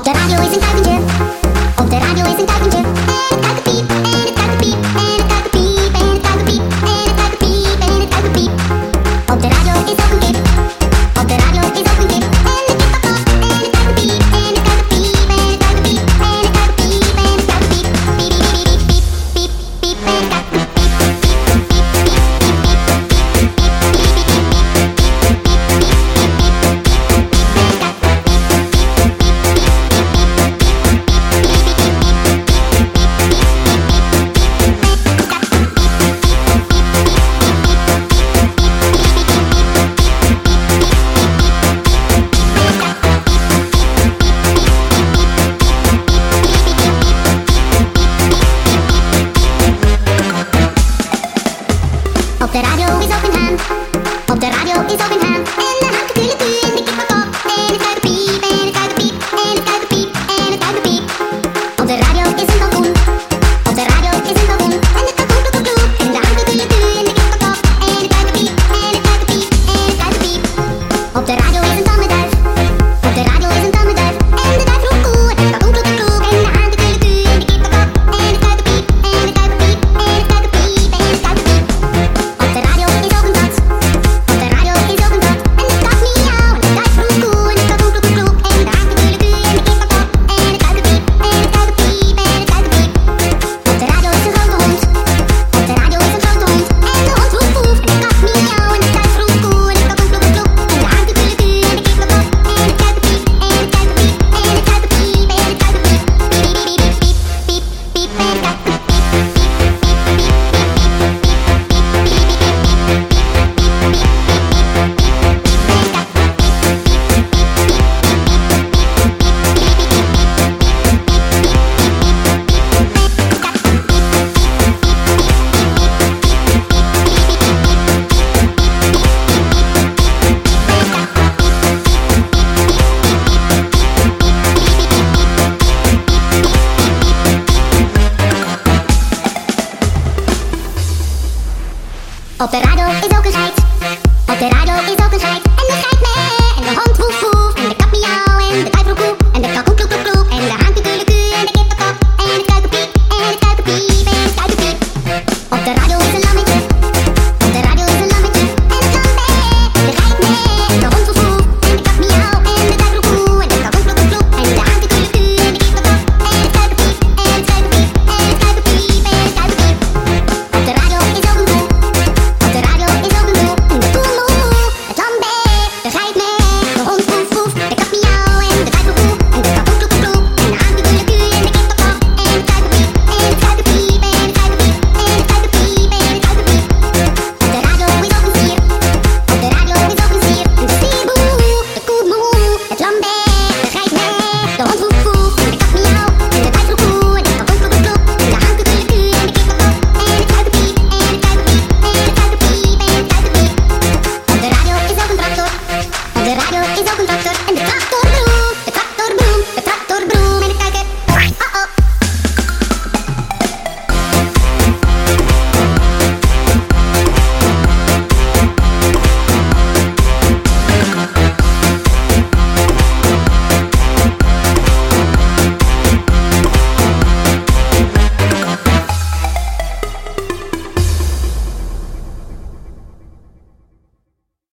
Op de radio is een tuigentje. Op The radio is een tuigentje. Op de radio is open hand. Op de radio is open in hand. Op de radio is ook een geit. Op de radio is ook een geit. En de geit mee. En de hond Dâu?